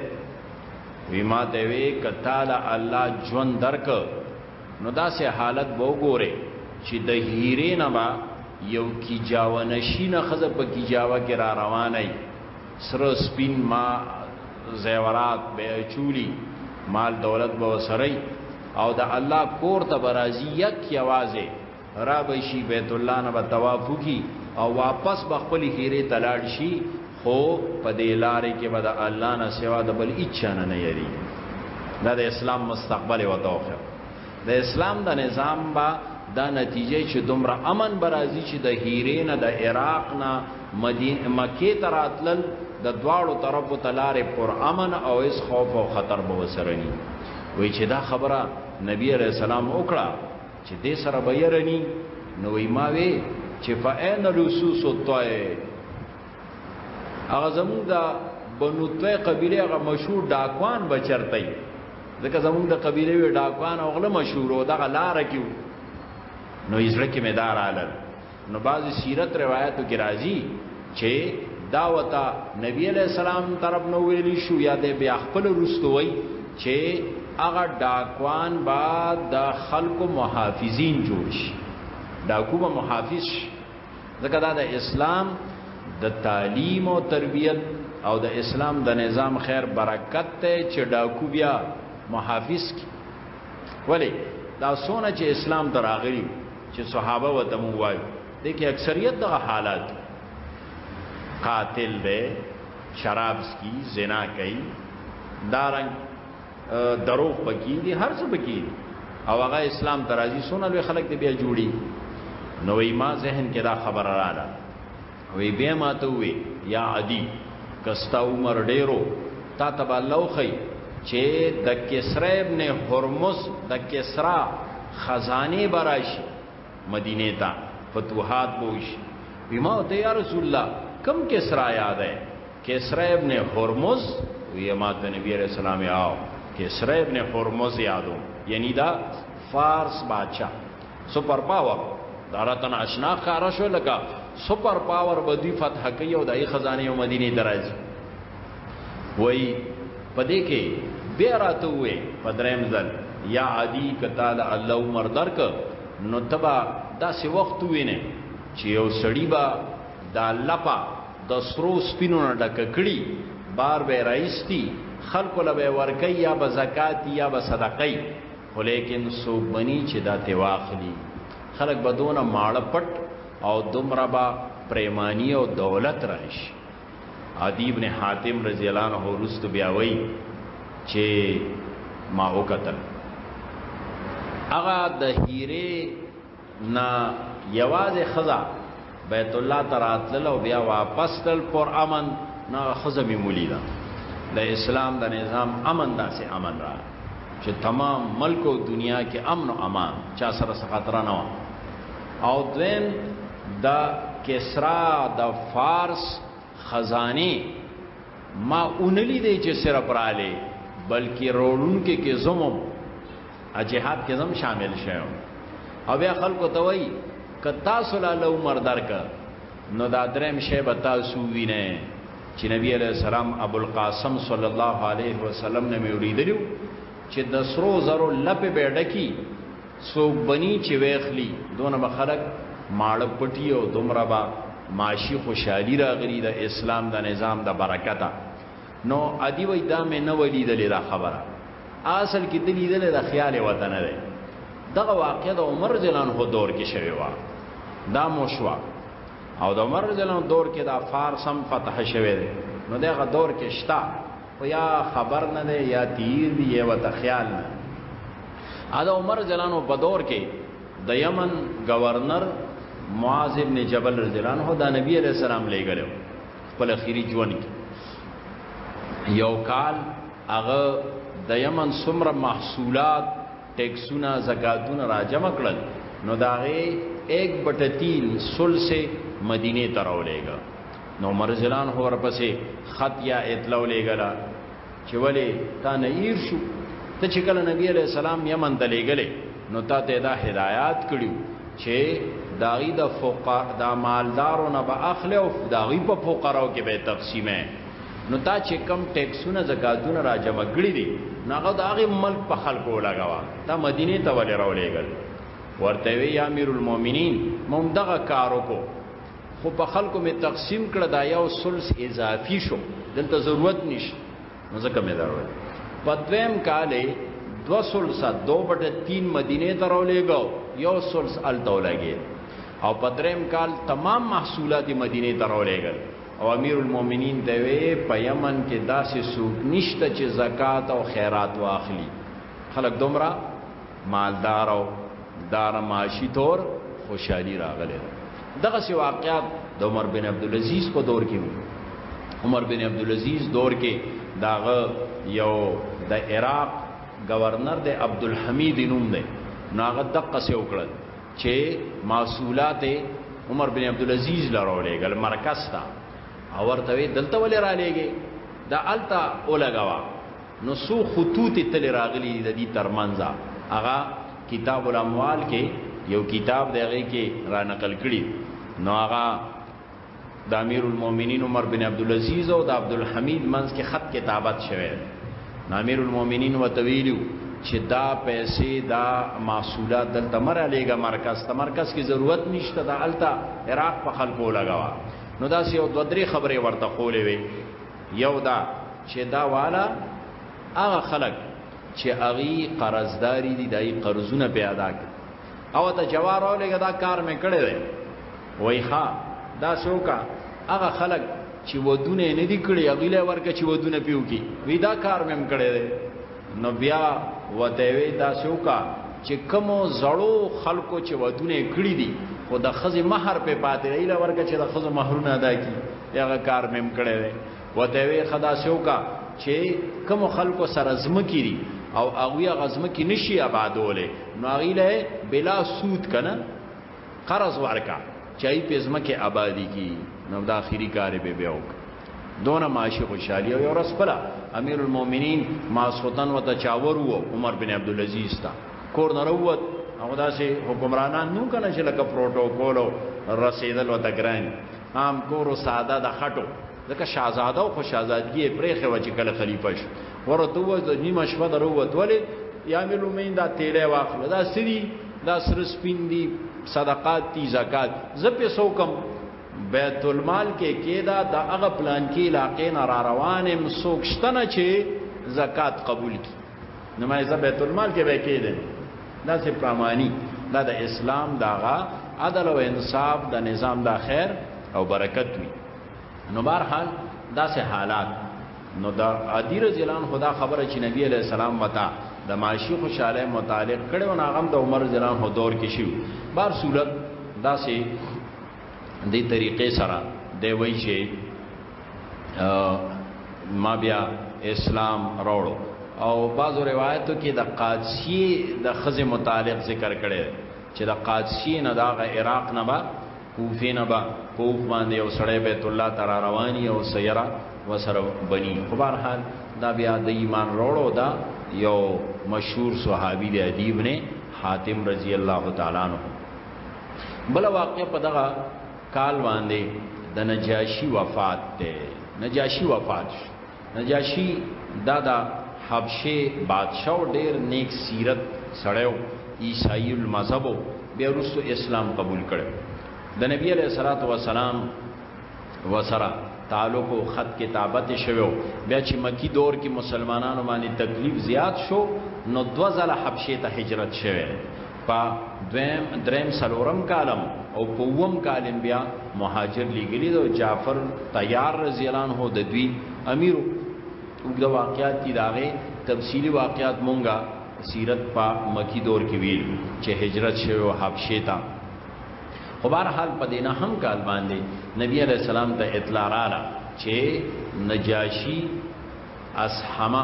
وی ما ته وی کتاله الله ژوند درک نو داسې حالت به وګورې چې د هیرې نه به یو کیجاوه نشینه ښځه په کیجاوه کې را روانه وي سره سپین ما زیورات به چولی مال دولت به وسره او د الله کور ته به راځي یک یوازې را به شي بیت الله نه به طواف وکړي او واپس به خپلې هیرې ته لاړ شي خو په دې لارې کې به د الله نه سوا د بل هیچا نه نه یریږي دا د اسلام مستقبل ورته وښیه د اسلام د نظام به دا نتیجه چې دومره امن به راځي چې د هیرې نه د عراق نه مکې ته راتلل د دواړو طرفو ته لارې پر امن او هېڅ خوف او خطر به وسره نه وي وایي چې دا خبره نبی علیه السلام وکړه چې دې سره به یره ني نو وی ما وی چې فاین لصوص الطای هغه زمونږ د بنو طای قبیله هغه مشهور ډاکوان بچرتای ځکه زمونږ د قبیله وی ډاکوان او غله مشهور او دغه لار کیو نو یې ځکه مې دار عالم نو بعضی سیرت روایتو کې راځي چې دا وتا نبی علیہ السلام طرف نو ویلی شو یا د بیا خپل رستوي چې هغه ډاکوان با د خلکو محافظین جوړ شي ډاکو به محافظ شي ځکه دا د اسلام د تعلیم او تربیت او د اسلام د نظام خیر برکت ته چې ډاکو بیا محافظ کی ولی دا سونه چې اسلام تراغلی چې صحابه وته مو وایو د کې اکثریت د حالات قاتل دی شراب سکي زنا کوي دارنګ دروغ پکې دي هر څه پکې دي او هغه اسلام ترازی سونه لوی خلک دی بیا جوړي نو ما ذهن کې دا خبره رااله وی بیا ماته وی یا عدی کستا عمر ډیرو تا تبا الله خی چې د کسرا ابن هرمز د کسرا خزانه براشي مدینه ته فتوحات بوش بما ته یا رسول الله کم کسرا یاد ہے کسرا ابن هرمز وی ما ته نبی رسول الله آو کسرا ابن هرمز یادو یعنی دا فارس بادشاہ سپر پاور دا راته ناشنا ښکارا شو لکه سپر پاور به دوی فتح کوي او دای خزانه او مدینه درازي وای پدې کې بیا راته وې پدریم ځل یا عادی کتاله الله عمر درک نو تبا داسې وخت وینې چې یو سړی با دا لپا د سرو سپینو نه ډک کړي بار به راځتي خلکو له ورکي یا به زکات یا به صدقې خو لیکن سوک بنی چې دا ته واخلي خلک به دونه ماړه پټ او دومره به پریمانی او دولت رانش عدی ابن حاتم رضی الله عنه ورست بیا وای چې ما وکتل هغه د هیره نه یوازې خزا بیت الله ته راتلل او بیا واپس تل پر امن نه خزه می مولی دا د اسلام د نظام امن داسې امن را چې تمام ملک او دنیا کې امن او امان چا سره خطر نه و او دویم د کسرا د فارس خزانه ما اونلی دی چې سره پراله بلکې روړون کې کې زمو جهاد کې زم شامل شوم او بیا خلکو ته وای ک تاسو لا لو عمر درک نو دا درم شی به تاسو وینئ چې نبی علیہ السلام ابو القاسم صلی الله علیه وسلم نه ویډیدلو چې د سرو زرو لپه بیډکی سوق بنی چې ویخلی دونه مخلق ماړه پټي او دومره با معاشي خوشحالي راغلي د اسلام د نظام د برکته نو ادي وای دا مې نه ولیدلې دا خبره اصل کې د لیدلې د خیال وطن نه ده دغه واقع د عمر جلان هو دور کې شوی و دا موشوا او د عمر جلان دور کې دا فارس هم فتح شوی دی نو دغه دور کې شتا خو یا خبر نه دی یا تیر دی یا وت خیال نه ادا عمر جلانو په دور کې د یمن گورنر معاذ ابن جبل رضی الله عنه دا نبی علیہ السلام لګلو خپل اخیری ژوند کې یو کال هغه د یمن څومره محصولات ټیکسونه زکاتونه راجم کړل نو داغه 1 بټه 3 سل سے مدینه تراولېګا نو مرزلان هو ورپسې خط یا اتلو لېګلا چې ولی تا نه ایر شو ته چې کله نبی علی السلام یمن ته لېګلې نو تا ته دا هدایات کړیو چې داغي د فقر د مالدارو نه به اخلي او داغي په فقراو کې به تقسیمه نو تا چې کم ټیکسونه زکاتونه را جمع کړی دي ناغه د هغه ملک په خلکو لګاوه تا مدینه ته ولې راولېګل ورته وی یا امیر المؤمنین مونږ دغه کار وکړو خو په خلکو می تقسیم کړه دا یو سلس اضافي شو دلته ضرورت نشته نو ځکه مې دروي په دویم کالې دو سلسه دو بټه تین مدینه ته راولېږو یو سلس الته ولګي او په دریم کال تمام محصولات مدینه ته راولېږل او امیر المؤمنین ته وی په یمن کې داسې سوق نشته چې زکات او خیرات واخلي خلک دومره مالدار او دار معاشي تور خوشحالي راغله دغه سی واقعات د عمر بن عبد العزيز په دور کې عمر بن عبد العزيز دور کې داغه یو د عراق گورنر د عبد الحمید نوم دی ناغه دقه سی وکړل چې محصولات عمر بن عبد العزيز لرولې ګل مرکز تا او ورته دلته ولې را لېږي د التا اولګوا نو څو خطوط تل راغلي دي د دې ترمنځ هغه کتاب الاموال کې یو کتاب دی هغه کې را نقل کړي نو هغه د امیر المؤمنین عمر بن عبد العزيز او د عبد الحمید منځ کې خط کتابت شوه نو امیر المؤمنین وتویلو چې دا پیسې دا محصولات دلته مره لېګه مرکز ته مرکز کې ضرورت نشته دا الته عراق په خلکو لګوا نو دا سی او دوه درې خبرې ورته خولې وي یو دا چې دا والا هغه خلک چې هغه قرضداري دي دای قرضونه په ادا کړي او ته جوار اولګه دا کار مې کړی دی وای ښا دا څوکا هغه خلک چې ودونه نه دي کړی هغه له ورکه چې ودونه پیو کی وی دا کار مې کړی دی نو بیا وته وی دا څوکا چې کومو زړو خلکو چې ودونه کړی دي خو د خزه مہر په پاتې دی له ورکه چې د خزه مہرونه ادا کی دغه کار مم کړی دی وته وی خدا سیو کا چې کوم خلکو سره زمکی دي او هغه غزمکی نشي آبادولې نو هغه له بلا سود کنه قرض ورکا چای په زمکه آبادی کی نو د اخیری کار به بیا وک دون معاشی خوشحالی او ورس پلا امیر المؤمنین ما سوتن وته چاور وو عمر بن عبد العزيز تا کور نه وروت هغه داسې حکمرانان نو کنه چې لکه پروتوکول رسیدل وته ګران عام کور او ساده د خټو ځکه شاهزاده او خوشازادګي پرېخه و چې کله خلیفہ شو ورته و د نیمه شپه درو وتولې یا ملو مین دا تیلې واخله دا سری دا سر سپین دی صدقات دی زکات زه پیسو کم بیت المال کې کېدا د هغه پلان کې علاقې نه را روانم سوکشتنه چې زکات قبول کی نو ما یې بیت المال کې به کېدل دا سه پرامانی دا د اسلام داغه عدل او انصاف د نظام دا خیر او برکت وي نو بهرحال دا سه حالات نو دا عادی رجلان خدا خبره چې نبی علی السلام وتا د معاشي خوشاله متعلق کړي او ناغم د عمر جلان هو دور کې شو بار صورت دا سه دې طریقې سره دی وایي چې ما بیا اسلام راوړو او بعضو روایتو کې د قادسی د خزه متعلق ذکر کړي چې د قادسی نه دا غ عراق نه با کوفه نه با کوف باندې او سړی بیت الله تعالی رواني او سیرا وسره بني خو بهر حال دا بیا د ایمان وروړو دا یو مشهور صحابي دی ادیب نه حاتم رضی الله تعالی عنہ بل واقع په دغه کال باندې د نجاشي وفات ته نجاشي وفات شو نجاشي دا دا حبشه بادشاہ ډیر نیک سیرت سړیو عیسائی المذهب بیا وروسته اسلام قبول کړ د نبی علیہ الصلوۃ والسلام وسره تعلق او خط کتابت شوو بیا چې مکی دور کې مسلمانانو باندې تکلیف زیات شو نو دوزل حبشه ته هجرت شوه په دویم دریم سلورم کالم او په وم کالم بیا مهاجر لګلی دو جعفر تیار رضی الله عنه د دوی امیر او د واقعات کی داغه تفصیلی واقعات مونږه سیرت په مکی دور کې ویل چې هجرت شوه او حبشه ته خو بهر حال په دینه هم کال باندې نبی علی السلام ته اطلاع رااله چې نجاشی اسحما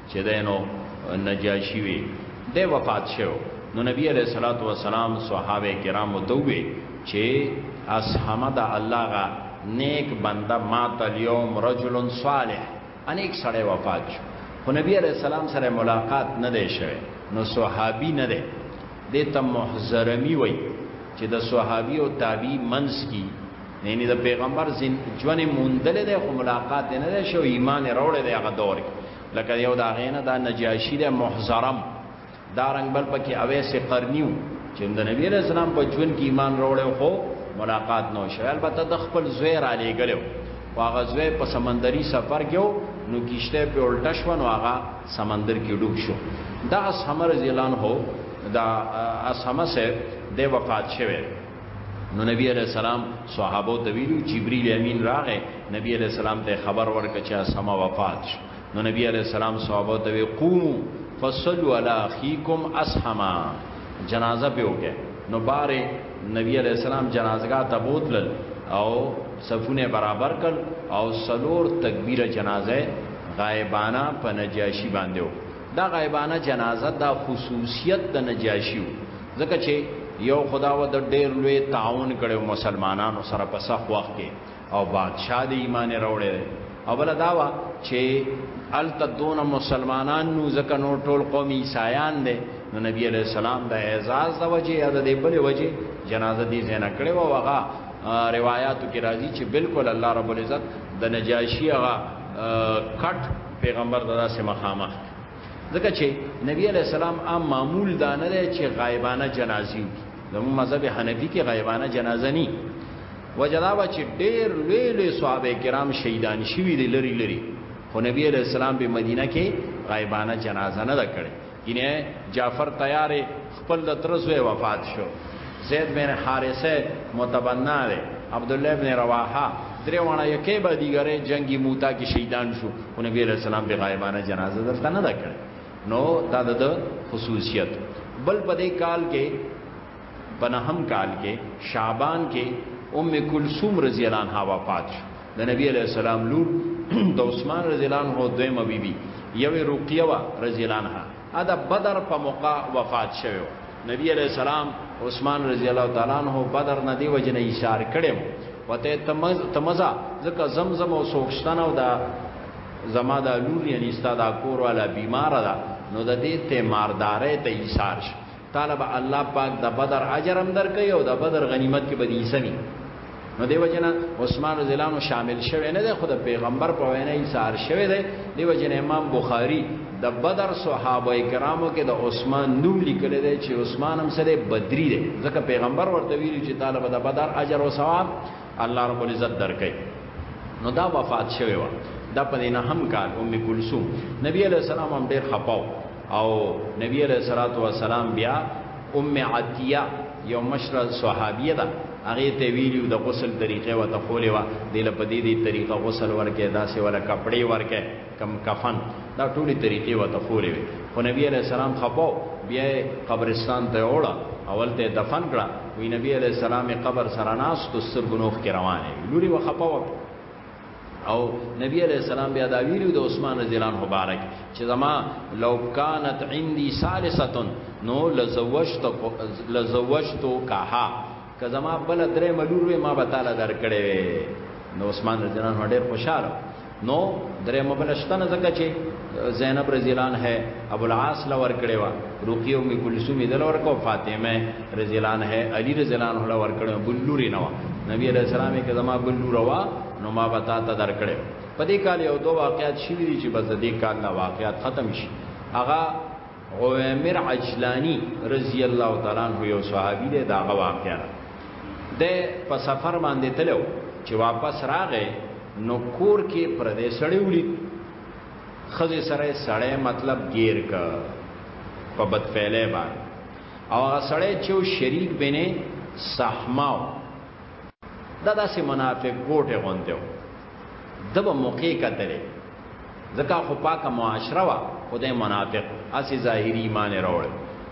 چې دینو نجاشي وي د وفات شو نو نبی علیہ الصلوۃ والسلام صحابه کرام ته وی چې اسحمد الله غا نیک بنده مات اليوم رجل صالح انیک سړی وفات شو خو نبی علیہ السلام سره ملاقات نه دی شوی نو صحابي نه دی د تم محزرمی وای چې د صحابي او تابعی منس کی نه نه د پیغمبر زین ژوند موندل دی خو ملاقات نه دی شو ایمان راوړل دی هغه دور لکه یو دا غینه دا نجاشی دی محزرم دا رنگ بل پکې اویس قرنیو چې د نبی علیہ السلام په ژوند کې ایمان راوړل خو ملاقات نو شو البته د خپل زوی را لېګلو واغه زوی په سمندري سفر کې نو کیشته په الټه شو نو هغه سمندر کې ډوب شو دا سمر زیلان هو دا اسمه سه د وفات شوه نو نبی علیہ السلام صحابه ته ویلو جبرئیل امین راغې نبی علیہ السلام ته خبر ورکړ چې سما وفات شو نو نبی علیہ السلام صحابه ته وی قومو فصلوا علی اخیکم اسحما جنازه په وګه نو باره نبی علیہ السلام جنازګه ته بوتل او صفونه برابر کړ او سلور تکبیر جنازه غایبانه په نجاشی باندې دا غایبانه جنازه دا خصوصیت د نجاشیو ځکه چې یو خداوند ډېر لوی تعاون کړو مسلمانانو سره په سخت وخت کې او بادشاہ دې ایمان راوړی او بل دا وا چې ال تدون مسلمانان نو ځکه نو ټول قوم عیسایان دي نو نبی علیہ السلام د اعزاز د وجه یا د بل وجه جنازه دې زنه کړې و وغه روایتو کې راځي چې بالکل الله رب العزت د نجاشی هغه کټ پیغمبر داسې مخامخ ځکه چې نبی علی السلام عام معمول دانه دی چې غایبانه جنازي زمو مذهب حنفي کې غایبانه جنازه ني وجداوا چې ډېر لوی لوی صحابه کرام شهیدان شوي دي لري لري خو نبی علی السلام په مدینه کې غایبانه جنازه نه کړې ینه جعفر تیارې خپل د تر زوی وفات شو زید بن حارثه متبنا دی عبد الله بن رواحه درې وانه یکې به دیګره جنگي موتا کې شهیدان شو او نبی علیہ السلام به غایبانه جنازه دلته نه کړ نو دا د خصوصیت بل په دې کال کې بنهم کال کې شعبان کې ام کلثوم رضی الله عنها وفات شو د نبی علیہ السلام لور د عثمان رضی الله عنه دویمه بیبي یوې رقیه وا رضی الله عنها ا د بدر په موقع وفات شوی و نبی علیہ السلام عثمان رضی الله تعالی عنہ بدر نه دی وجنه ایثار کړو وته تمز تمزا ځکه زمزم او سوکشتن او دا زما دا لور یعنی استاد کور والا بیمار ده نو د دې ته ماردارې ته ایثار شو تاله به الله پاک د بدر اجر هم درکې او د بدر غنیمت کې به دې سمي نو دیو جنا عثمان رضی الله عنه شامل شوه نه ده خود پیغمبر په وینا یې سار شوه ده دیو جنا امام بخاری د بدر صحابه کرامو کې د عثمان نوم لیکل دی چې عثمان هم سره بدری دی ځکه پیغمبر ورته ویلي چې طالب د بدر اجر او ثواب الله رب العزت درکې نو دا وفات شوه دا په دینه هم کال ام کلثوم نبی علیہ السلام هم ډیر خپاو او نبی علیہ الصلوۃ والسلام بیا ام عتیه یو مشره صحابیه ده هغه ته ویلو د غسل طریقې وته خولې وا د لپدې دې طریقه غسل ورکه داسې ولا کپڑے ورکه کم کفن دا ټولي طریقې وته خولې وي خو نبی عليه السلام خپاو بیا قبرستان ته وړه اول ته دفن کړه وی نبی عليه السلام قبر سره ناس تو سر ګنوخ کې روانه لوري وخپاو او نبی علیہ السلام بیا دا ویلو د عثمان رضی الله عنه مبارک چې زما لو کانت عندي ثالثه نو لزوجت لزوجت کاها که زما بل درې ملور وې ما به تعالی درکړې وې نو عثمان رضی الله عنه ډېر خوشاله نو درې مبلشتنه زکه چې زینب رضی الله عنها ابو العاص له ور کړې و رقیه ام کلثوم یې دل ورکو فاطمه رضی الله عنها علی رضی الله عنه له ور کړې بلوري نه و نبی علیہ السلام کې زما بلور وا نو ما بتا ته در کړې په دې کال یو دوه واقعیات شوي دي چې بس دې کال لا واقعیات ختم شي هغه عمر عجلانی رضی الله تعالی عنہ یو صحابي دی دا واقعیا د په سفر باندې تلو چې واپس راغې نو کور کې پردې سړې ولید ښځې سره یې سړی مطلب ګیر که په بدفعلی باندې او هغه سړی چې شریک بینې صحمه دا داسې منافق ګوټې غونډه و د به موقع کتلې ځکه خو پاکه معاشره وه خو دی منافق هسې ظاهري ایمان یې راوړی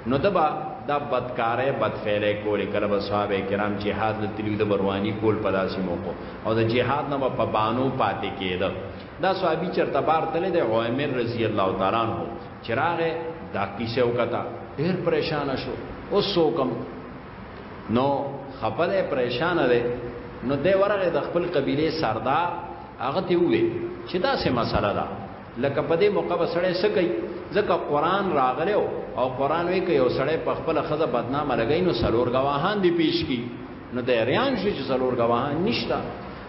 نو د به دا بدکارې بدفعلی کولې کله به صحابه کرام جهاد له تلي د برواني کول په داسې موقع او د جهاد نه به په بانو پاتې کېده دا صحابي چرته بار تللی دی عمر رضی الله تعالی عنہ چې راغې دا کیسه وکړه ډېر پریشان شو اوس څوکم نو خپله پریشان دی نو دی ورغه د خپل قبیله سردار هغه ته وې چې دا څه مسله ده لکه په دې موقع به سړی څه کوي ځکه قران راغلی او قران وی کوي او سړی په خپل خزه بدنامه لګی نو سلور گواهان دی پیش کی نو د ریان شو چې څلور غواهان نشته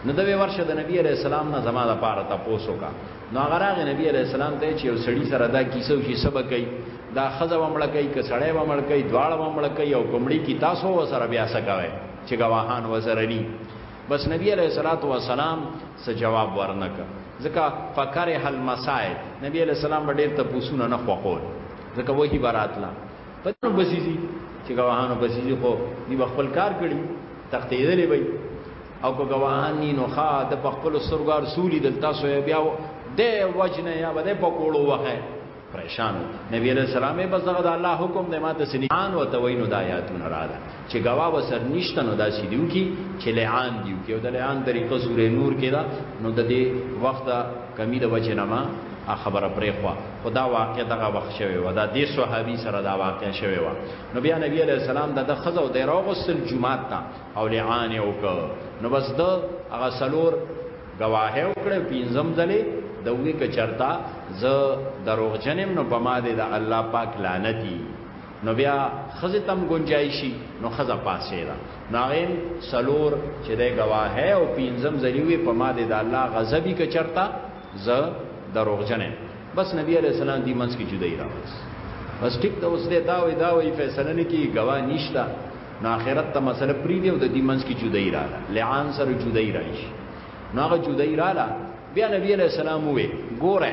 نو د ورشه د نبی علی السلام نه زما د پاره تاسو کا نو هغه د نبی علی السلام ته چې یو سړی سره دا کیسه شي سبق کوي دا خزه ومړه کوي ک سړی ومړه کوي دواړه ومړه کوي او کومړي کی تاسو وسره بیا سکوي چې غواهان وسره ني بس نبی علیہ الصلات والسلام څه جواب ورنک ځکه فکره المسائل نبی علیہ السلام ډېر ته پوښونه نه خوښول ځکه وਹੀ براتلا پتو بسیزي چې ګواهانو بسیزي خو دی خپل کار کړی تختیدلې وي او کو ګواهان ني نو خا د خپل سرګار سوري دل تاسو بیا د وجنه یا بده پکوړو وخه پریشان نبی علیہ السلام بس دغه د الله حکم دی ماته سنیان او توینو د آیاتونه رااله چې غوا وسر نشته نو داسې دیو کی چې لعان دیو کی او د لعان طریقه سورې نور کې دا نو د دې وخت کمی د وجه نه ما خبره پرې خو خدا واقع دغه وخت شوی و دا د صحابي سره دا واقع شوی و نو بیا نبی علی السلام د خزو د راغسل جمعه تا او لعان یو ک نو بس د هغه سلور گواه او کړه پینځم ځلې د وی ک چرتا ز دروغجنم نو بما دې د الله پاک لعنتی نو بیا خزه تم گنجایشی نو خزه پاسه دا نو هغه سلور چې د گواهه او پینزم زریوی په ما د الله غضبی ک چرتا ز دروغجنه بس نبی علیہ السلام دی منس کی جدائی راوس بس ټیک دا اوس دې دا وې دا وې فیصله نه کی گواه نشتا نو آخرت ته مسله پری دی او د دې منس کی جدائی را لعان سره جدائی راشي نو هغه جدائی را بیا نبی علیہ السلام وې ګوره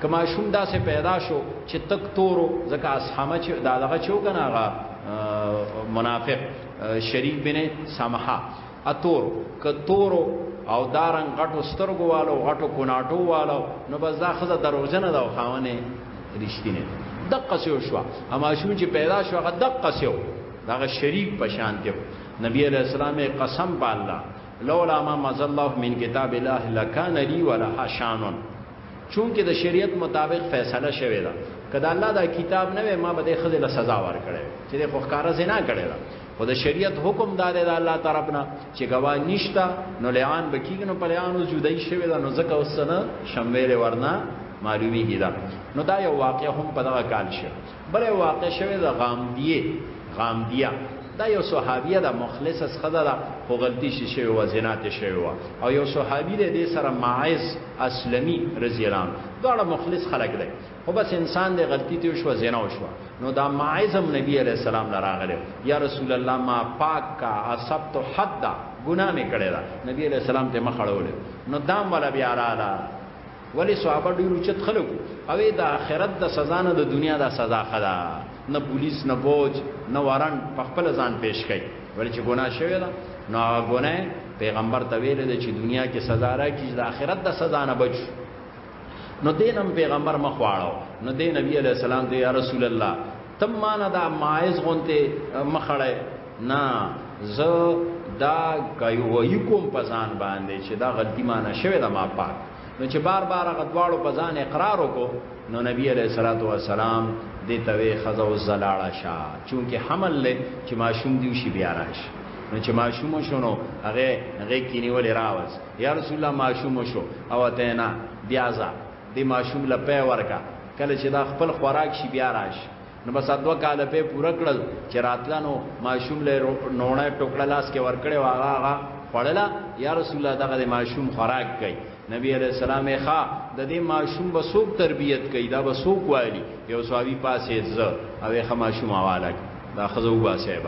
که ماشوم داسې پیدا شو چې تک تورو ځکه اسحامه چې دا دغه چو کنه هغه منافق شریک بن سمحه اتور که تورو او دارن غټو سترګو والو غټو کوناټو والو نو بس دا خزه دروژنه دا خاونه رښتینه دقه سیو شو اما شون چې پیدا شو هغه دقه سیو دا شریک پشان دیو نبی علیہ السلام قسم بالله لولا ما مز الله من کتاب الله لکان لی ولا شانون چونکه د شریعت مطابق فیصله شوې ده که د الله دا کتاب نه وي ما به د خزې له سزا ورکړې چې د خوخکاره زنا کړې ده خو د شریعت حکم دار د الله طرف نه چې گوا نشتا نو لعان بکیږي نو پر لعان جدای شوی ده نو ځکه وسنه شمویل ورنه معلومیږي دا نو دا یو واقع هم په دغه کال شو بله واقع شوه د غامدیه غامدیه دا یو صحابیه ده مخلص اس خدا ده خو غلطی شي شوی و زنا ته شوی و او یو صحابي ده د سره معز اسلمي رضی الله عنه داړه مخلص خلق ده خو بس انسان ده غلطی ته شو زنا شو نو دا معز هم نبی علی السلام لراغله یا رسول الله ما پاک کا اصبت حد ګناه مې کړی دا نبی علی السلام ته مخړول نو دام ولا بیا رااله ولی صحابه ډیر اوچت خلک او د آخرت د سزا نه د دنیا د سزا خدا نه پولیس نه بوج نه وارن په خپل ځان پیش کړي ولی چې ګناه شوی دا نو هغه ګناه پیغمبر ته ویل دی چې دنیا کې سزا راکړي د آخرت د سزا نه بچ نو دینم پیغمبر مخواړو نو دین نبی علی السلام دی یا رسول الله تم معنا دا ماعز غونته مخړه نه زه دا کوي کوم په ځان باندې چې دا غلطي ما نه شوه دا ما پاک نو چې بار بار غدواړو په ځان اقرار وکړو نو نبی علیہ الصلوۃ والسلام دې توي خزو زلاړه شا چونکه حمل له چې ماشوم دی شي بیا راشي نو چې ماشوم شونو هغه هغه کینیول راوځ یا رسول الله ماشوم شو او ته نه بیا ځه دې ماشوم لپاره ورکا کله چې دا خپل خوراک شي بیا راشي نو بس ادو کال په پوره کړل چې راتلنو ماشوم له نوړه ټوکړه لاس کې ورکړې واغه هغه خړلا یا رسول الله دغه ماشوم خوراک کړي نبی علیہ السلام ښا د دې ماشوم به سوق تربیت کړي دا به سوق والی یو سوابي پاسې ز او ښه ماشوم حواله دا خزو با صاحب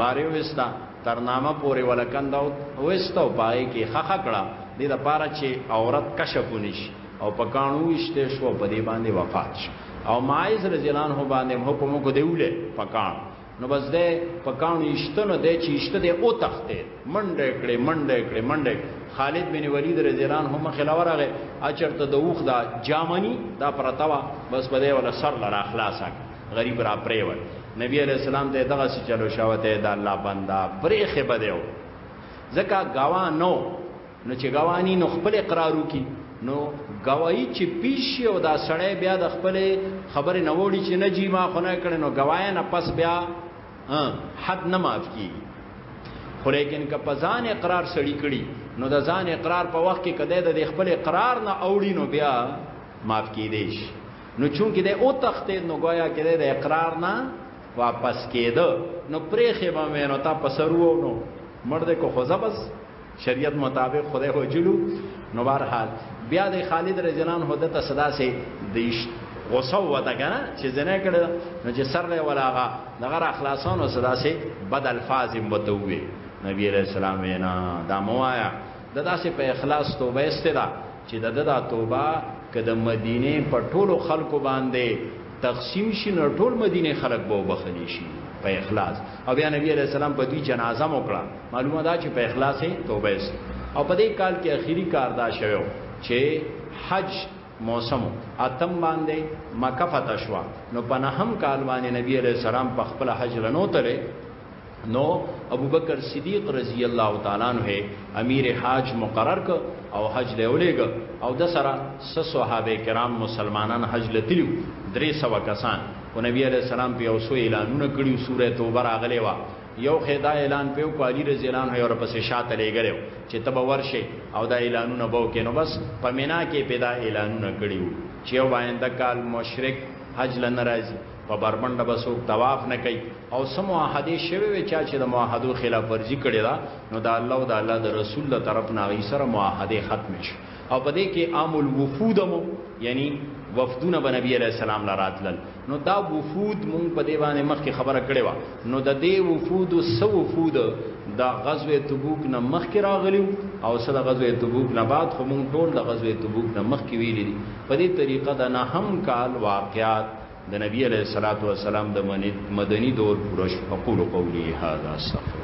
باره وستا ترنامه پورې ولکند او وستو پای کې خخ کړه دې د پاره چې عورت کشف ونشي او په کانو وشته شو په دې باندې وفات شو او ماعز رضی الله عنه باندې حکم کو دیولې په کان نو بس دې په کان یشتنه دې چې یشته دې او تخته منډه کړې منډه کړې منډه خالد بن ولید رضی الله عنه مخ لورغه اچرته د وخ دا جامنی دا پرتاوه بس په دې ولا سر لرا خلاصه غریب را پریوت نبی علیہ السلام ته دغه سي چلو شاوته دا الله بندا پرې خبه دیو زکه گاوا نو نو چې ګوانی نو خپل اقرار وکي نو گواہی چې پیش شي او دا سړی بیا د خپل خبره نه وړي چې نه جی ما خو نه کړي نو گوایا نه پس بیا حد نه معاف کی خو لیکن که په ځان اقرار سړی کړي نو د ځان اقرار په وخت کې کده د خپل اقرار نه اوړي نو بیا معاف کی دیش نو چونکه د او تخت نو گوایا کده د اقرار نه واپس کېده نو پرې خېبه مې نو تا پسرو نو مرده کو خو زبس شریعت مطابق خدای وجلو نو بهرحال بیا د خالد رضی الله عنه دته صدا سي دیش غوسه وته کنه چې زنه کړه نو چې سر له ولاغه دغه را خلاصانو صدا سي بد الفاظ وته وي نبی علیہ السلام وینا دا موایا د داسې په اخلاص توبه استدا چې د ددا توبه که د مدینه په ټولو خلکو باندې تقسیم شي نو ټول مدینه خلک به وبخلی شي په اخلاص او بیا نبی علیہ السلام په دې جنازه موکړه معلومه ده چې په اخلاص توبه است او په دې کال کې اخیری کار دا شوو چې حج موسم اتم باندې مکه فتح شو نو په نهم کال باندې نبی علیہ السلام په خپل حج لنو تله نو ابو بکر صدیق رضی الله تعالی عنہ امیر حاج مقرر ک او حج له ولېګ او د سره س صحابه کرام مسلمانان حج لتیو درې سو کسان او نبی علیہ السلام په اوسو اعلانونه کړیو سوره توبه راغلی و یو خې دا اعلان په کو علی رضی الله عنه یو پسې شاته لګلو چې تب ورشه او دا اعلانونه بو کې نو بس په مینا کې پیدا اعلانونه کړیو چې یو باندې کال مشرک حج لناراضي په بربند بسو طواف نه کوي او سمو احادی شوی وی چا چې د معاهدو خلاف ورزي کړی دا نو دا الله او دا الله د رسول له طرف نه غي سره معاهده ختم شي او په دې کې عام الوفود مو یعنی وفدونه به نبی علیہ السلام لا راتلل نو دا وفود مونږ په دې باندې مخکې خبره کړې و نو د دې وفود سو وفود دا غزوه تبوک نه مخکې راغلی او سره غزوه تبوک نه بعد خو مونږ ټول د غزوه تبوک نه مخکې ویلي په دې طریقه دا نه هم کال واقعات د نبی علیه الصلاۃ والسلام د مدنی دور پوره شو اقول قولی هذا استغفر